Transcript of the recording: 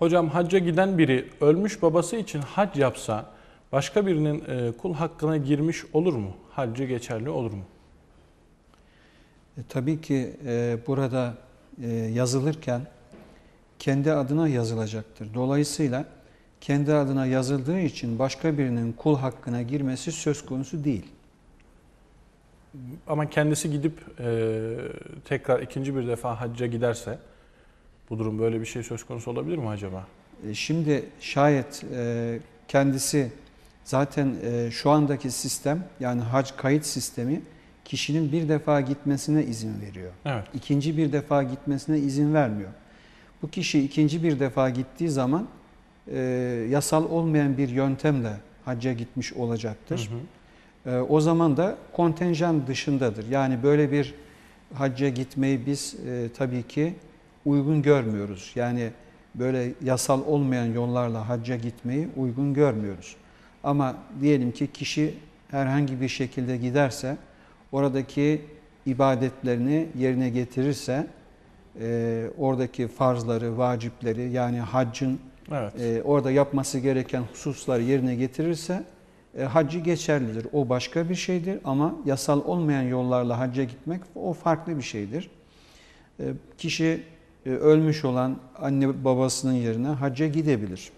Hocam hacca giden biri ölmüş babası için hac yapsa başka birinin e, kul hakkına girmiş olur mu? Haccı geçerli olur mu? E, tabii ki e, burada e, yazılırken kendi adına yazılacaktır. Dolayısıyla kendi adına yazıldığı için başka birinin kul hakkına girmesi söz konusu değil. Ama kendisi gidip e, tekrar ikinci bir defa hacca giderse bu durum böyle bir şey söz konusu olabilir mi acaba? E, Şimdi şayet e, kendisi zaten e, şu andaki sistem yani hac kayıt sistemi kişinin bir defa gitmesine izin veriyor. Evet. İkinci bir defa gitmesine izin vermiyor. Bu kişi ikinci bir defa gittiği zaman e, yasal olmayan bir yöntemle hacca gitmiş olacaktır. Hı hı. E, o zaman da kontenjan dışındadır. Yani böyle bir hacca gitmeyi biz e, tabii ki uygun görmüyoruz. Yani böyle yasal olmayan yollarla hacca gitmeyi uygun görmüyoruz. Ama diyelim ki kişi herhangi bir şekilde giderse, oradaki ibadetlerini yerine getirirse, e, oradaki farzları, vacipleri yani haccın Evet. e, orada yapması gereken hususları yerine getirirse e, haccı geçerlidir. O başka bir şeydir ama yasal olmayan yollarla hacca gitmek o farklı bir şeydir. E, kişi ölmüş olan anne babasının yerine hacca gidebilir.